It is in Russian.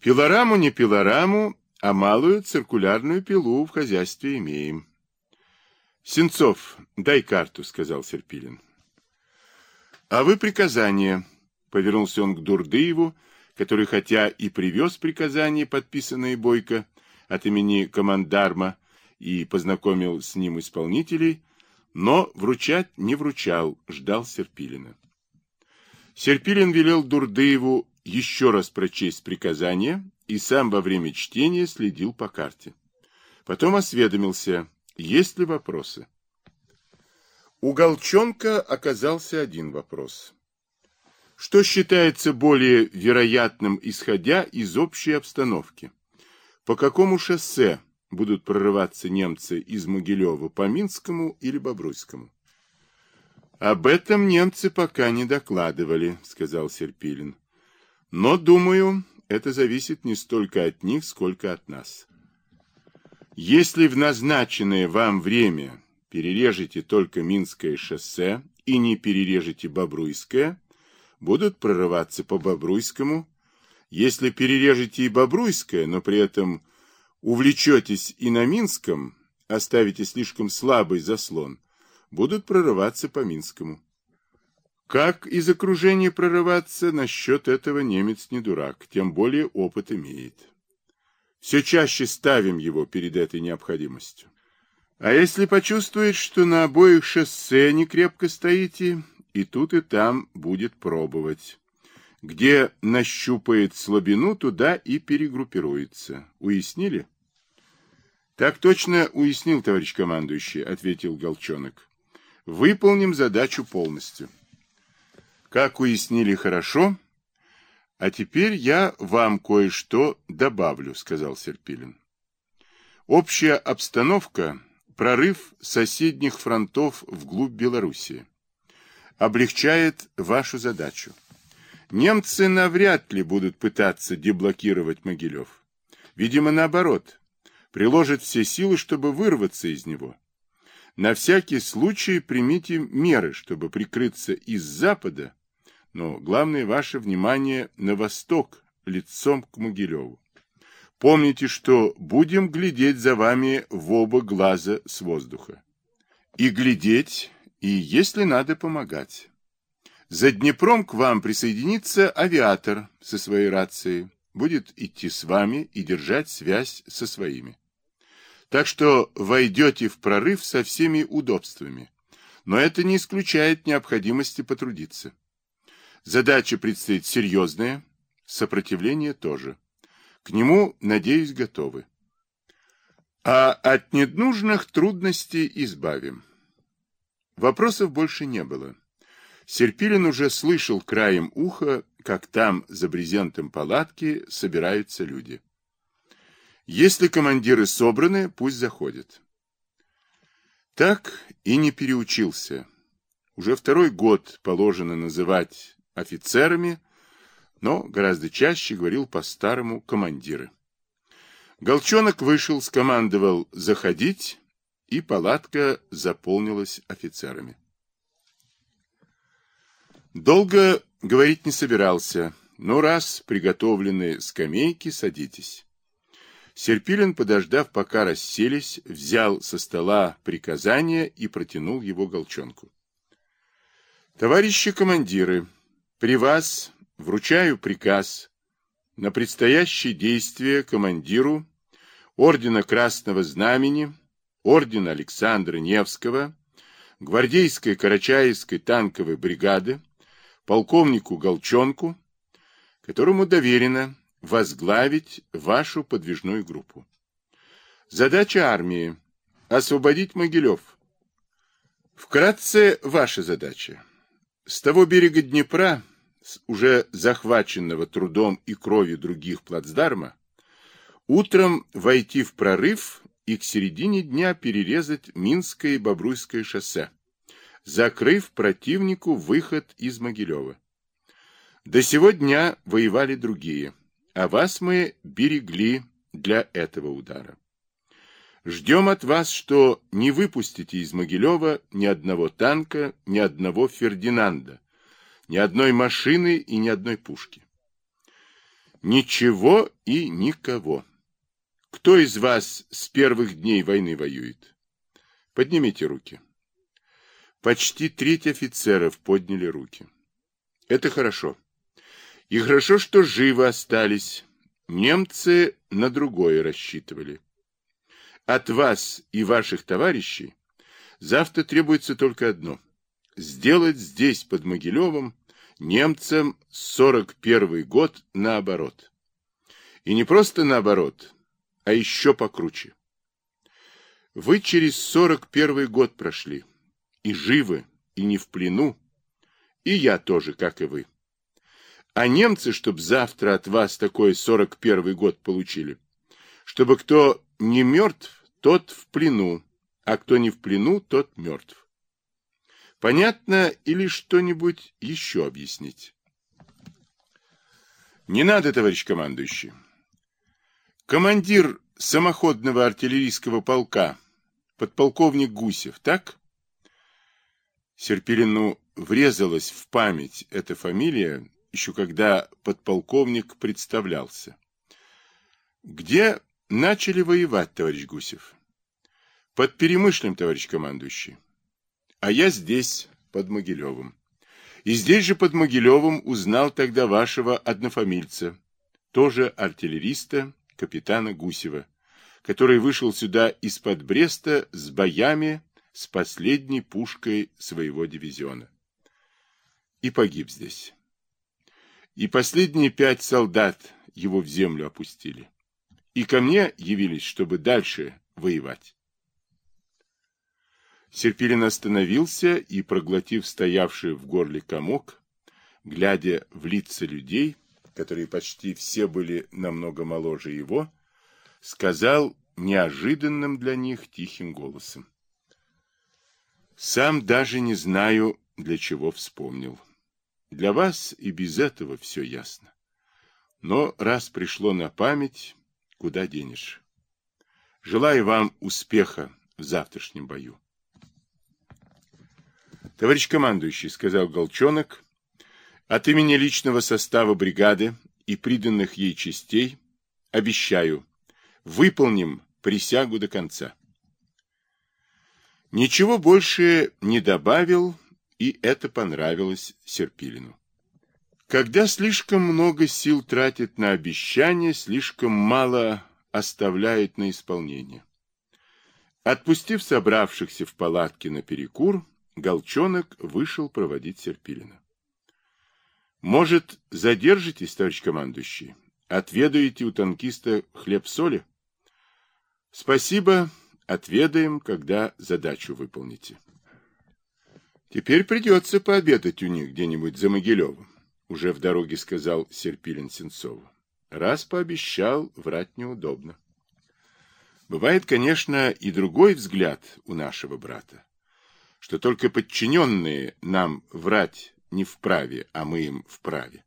Пилораму не пилораму, а малую циркулярную пилу в хозяйстве имеем. Сенцов, дай карту, сказал Серпилин. А вы приказание, повернулся он к Дурдыеву, который хотя и привез приказание, подписанное Бойко от имени командарма, и познакомил с ним исполнителей, но вручать не вручал, ждал Серпилина. Серпилин велел Дурдыеву еще раз прочесть приказание и сам во время чтения следил по карте. Потом осведомился, есть ли вопросы. У Голчонка оказался один вопрос. Что считается более вероятным, исходя из общей обстановки? По какому шоссе будут прорываться немцы из Могилева по Минскому или Бобруйскому? Об этом немцы пока не докладывали, сказал Серпилин. Но, думаю, это зависит не столько от них, сколько от нас. Если в назначенное вам время перережете только Минское шоссе и не перережете Бобруйское, будут прорываться по Бобруйскому. Если перережете и Бобруйское, но при этом увлечетесь и на Минском, оставите слишком слабый заслон, будут прорываться по Минскому. Как из окружения прорываться, насчет этого немец не дурак, тем более опыт имеет. Все чаще ставим его перед этой необходимостью. А если почувствует, что на обоих шоссе не крепко стоите, и тут и там будет пробовать. Где нащупает слабину, туда и перегруппируется. Уяснили? Так точно уяснил, товарищ командующий, ответил Голчонок. Выполним задачу полностью. Как уяснили хорошо, а теперь я вам кое-что добавлю, сказал Серпилин. Общая обстановка – прорыв соседних фронтов вглубь Белоруссии. Облегчает вашу задачу. Немцы навряд ли будут пытаться деблокировать Могилев. Видимо, наоборот, приложат все силы, чтобы вырваться из него. На всякий случай примите меры, чтобы прикрыться из запада но главное ваше внимание на восток, лицом к Могилеву. Помните, что будем глядеть за вами в оба глаза с воздуха. И глядеть, и, если надо, помогать. За Днепром к вам присоединится авиатор со своей рацией, будет идти с вами и держать связь со своими. Так что войдете в прорыв со всеми удобствами, но это не исключает необходимости потрудиться. Задача предстоит серьезная, сопротивление тоже. К нему, надеюсь, готовы. А от ненужных трудностей избавим. Вопросов больше не было. Серпилин уже слышал краем уха, как там, за брезентом палатки, собираются люди. Если командиры собраны, пусть заходят. Так и не переучился. Уже второй год положено называть офицерами, но гораздо чаще говорил по-старому командиры. Голчонок вышел, скомандовал «заходить», и палатка заполнилась офицерами. Долго говорить не собирался, но раз приготовлены скамейки, садитесь. Серпилин, подождав, пока расселись, взял со стола приказание и протянул его Голчонку. Товарищи командиры, при вас вручаю приказ на предстоящие действия командиру Ордена Красного Знамени, Ордена Александра Невского, гвардейской Карачаевской танковой бригады, полковнику Голчонку, которому доверено возглавить вашу подвижную группу. Задача армии – освободить Могилев. Вкратце ваша задача с того берега Днепра, уже захваченного трудом и кровью других плацдарма, утром войти в прорыв и к середине дня перерезать Минское и Бобруйское шоссе, закрыв противнику выход из Могилева. До сего дня воевали другие, а вас мы берегли для этого удара. Ждем от вас, что не выпустите из Могилева ни одного танка, ни одного Фердинанда, ни одной машины и ни одной пушки. Ничего и никого. Кто из вас с первых дней войны воюет? Поднимите руки. Почти треть офицеров подняли руки. Это хорошо. И хорошо, что живы остались. Немцы на другое рассчитывали. От вас и ваших товарищей завтра требуется только одно – сделать здесь, под Могилевым, немцам 41 год наоборот. И не просто наоборот, а еще покруче. Вы через 41 год прошли, и живы, и не в плену, и я тоже, как и вы. А немцы, чтоб завтра от вас такой 41 год получили, чтобы кто не мертв, тот в плену, а кто не в плену, тот мертв. Понятно или что-нибудь еще объяснить? Не надо, товарищ командующий. Командир самоходного артиллерийского полка, подполковник Гусев, так? Серпилину врезалась в память эта фамилия, еще когда подполковник представлялся. Где начали воевать, товарищ Гусев? Под Перемышлем, товарищ командующий. А я здесь, под Могилевым. И здесь же под Могилевым узнал тогда вашего однофамильца, тоже артиллериста, капитана Гусева, который вышел сюда из-под Бреста с боями с последней пушкой своего дивизиона. И погиб здесь. И последние пять солдат его в землю опустили. И ко мне явились, чтобы дальше воевать. Серпилин остановился и, проглотив стоявший в горле комок, глядя в лица людей, которые почти все были намного моложе его, сказал неожиданным для них тихим голосом. Сам даже не знаю, для чего вспомнил. Для вас и без этого все ясно. Но раз пришло на память, куда денешь? Желаю вам успеха в завтрашнем бою. Товарищ командующий, сказал Голчонок, от имени личного состава бригады и приданных ей частей обещаю, выполним присягу до конца. Ничего больше не добавил, и это понравилось Серпилину. Когда слишком много сил тратит на обещания, слишком мало оставляет на исполнение. Отпустив собравшихся в палатке на перекур, Голчонок вышел проводить Серпилина. «Может, задержитесь, товарищ командующий? Отведаете у танкиста хлеб-соли?» «Спасибо, Отведаем, когда задачу выполните. Теперь придется пообедать у них где-нибудь за Могилевым, уже в дороге сказал Серпилин Сенцову. Раз пообещал, врать неудобно. Бывает, конечно, и другой взгляд у нашего брата, что только подчиненные нам врать не вправе, а мы им вправе.